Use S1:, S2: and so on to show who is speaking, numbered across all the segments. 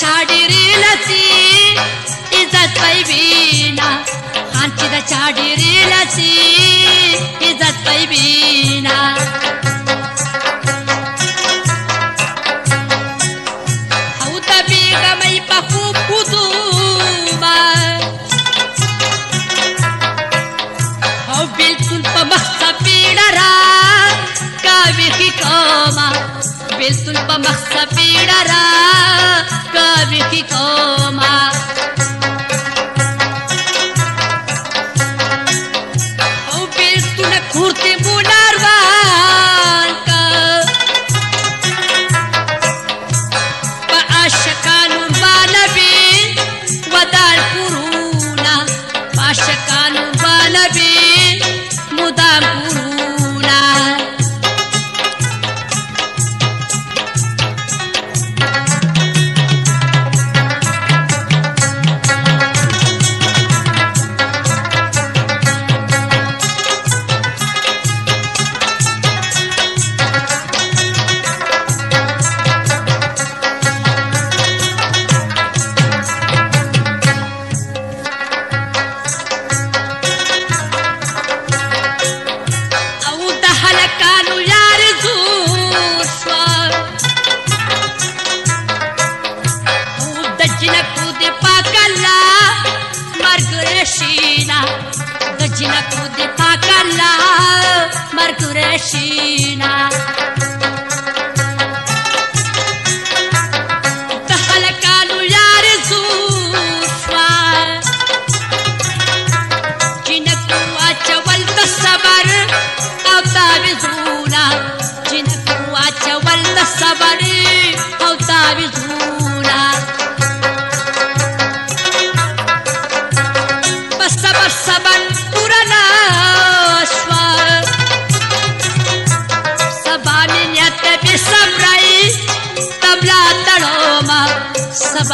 S1: ಚಾಡಿರಿ ಲಸಿ ಇಜತ್ ಪೈಬೀನ ಹಾಂಚಿದ ಚಾಡಿರಿ ಲಸಿ ಇಜತ್ ಪೈಬೀನಾ महस पीडरावि को मा चीन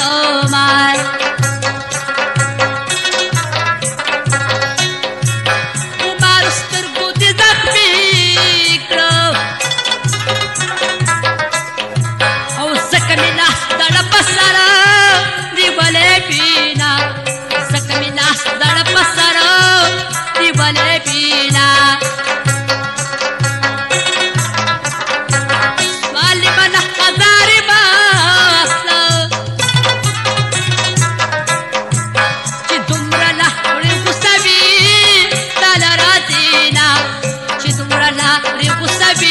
S1: तोमार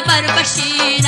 S1: पर परवशी